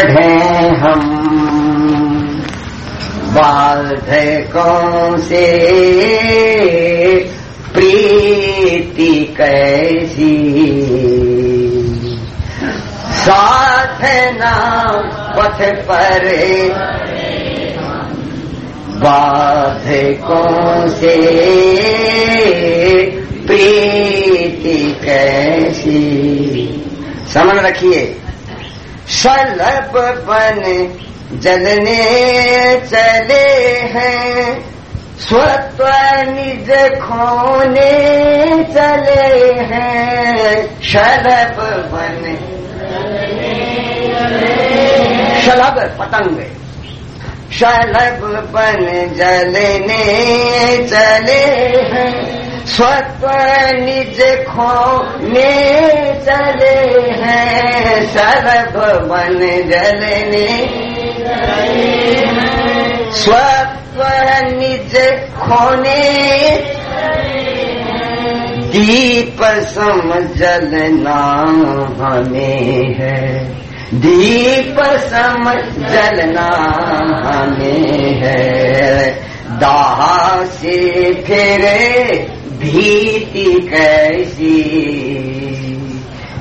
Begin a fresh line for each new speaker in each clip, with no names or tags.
बढ़े हम बाधकों से प्रीति कैसी? साधना पथ पर? बाधकों से प्रीति कैसी? समझ रखिए। शलभ बन जलने चले हैं। स्वत्व निज खोने चले हैं। शलभ बन शलभ पतंग। शलभ बन जलने चले हैं। स्वत्व निज खोने चले हैं शलभ बन जलने। स्वत्व निज खोने दीप सम जलना हमें है। दीप सम जलना हमें है। दाह से फिर भीति कैसी?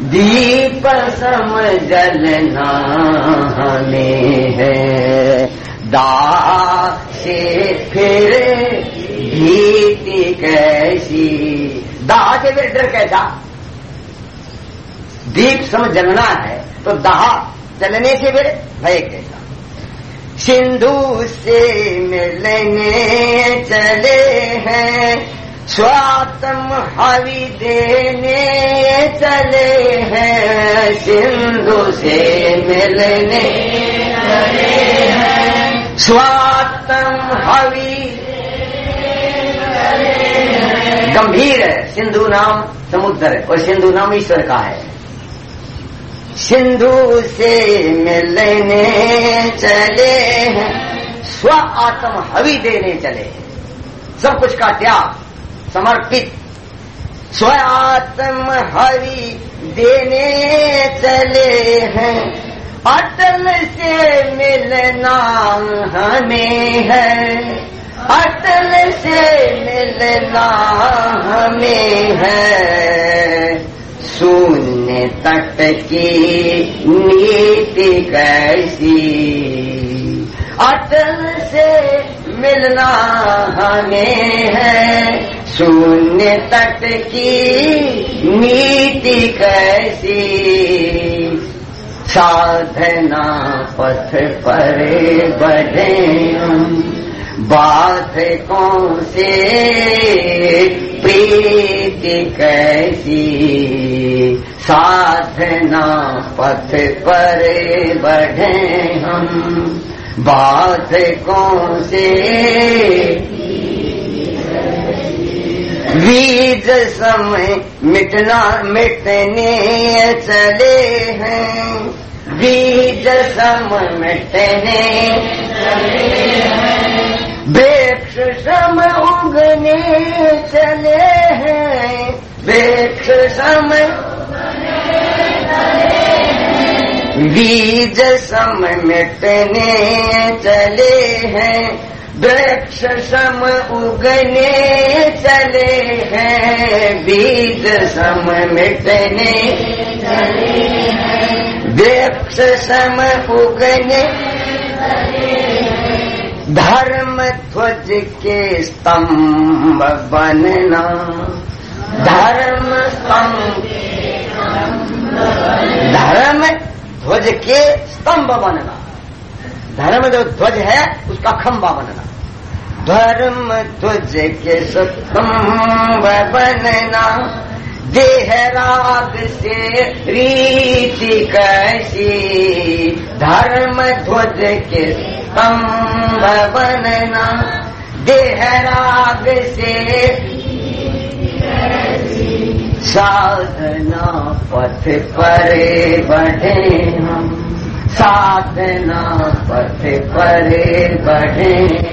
दीप सम जलना हमें है। दाह से फिर भीति कैसी? दाह से फिर डर कैसा? दीप सम जलना है तो दाह जलने से फिर भय कैसा? सिंधु से मिलने चले हैं। स्वातम हवि देने चले हैं। सिंधु से मिलने चले हैं। स्वात्म हवि गंभीर है। सिंधु नाम समुद्र है और सिंधु नाम ईश्वर का है। सिंधु से मिलने चले हैं, स्व आत्म हवि देने चले हैं। सब कुछ का त्याग, समर्पित, स्व आत्म हवि देने चले हैं। अटल से मिलना हमें है। अटल से मिलना हमें है। शून्य तट की नीति कैसी? अटल से मिलना हमें है। शून्य तट की नीति कैसी? साधना पथ पर बढ़े हम। बाधकों से? प्रीति कैसी? साधना पथ पर बढ़े हम। बाधकों से? बीज समय मिटना, मिटने चले हैं। बीज सम मिटने चले हैं वृक्ष सम उगने चले हैं। वृक्ष सम बीज सम मिटने चले हैं। वृक्ष सम उगने चले हैं। बीज सम मिटने चले वृक्ष सम उगने। धर्म ध्वज के स्तंभ बनना। धर्म स्तंभ। धर्म ध्वज के स्तंभ बनना। धर्म जो ध्वज है, उसका खंबा बनना। धर्म ध्वज के स्तंभ बनना। देह राग से रीति कैसी? धर्म ध्वज के स्तंभ बनना। देह राग से साधना पथ पर बढ़े हम। साधना पथ पर बढ़े।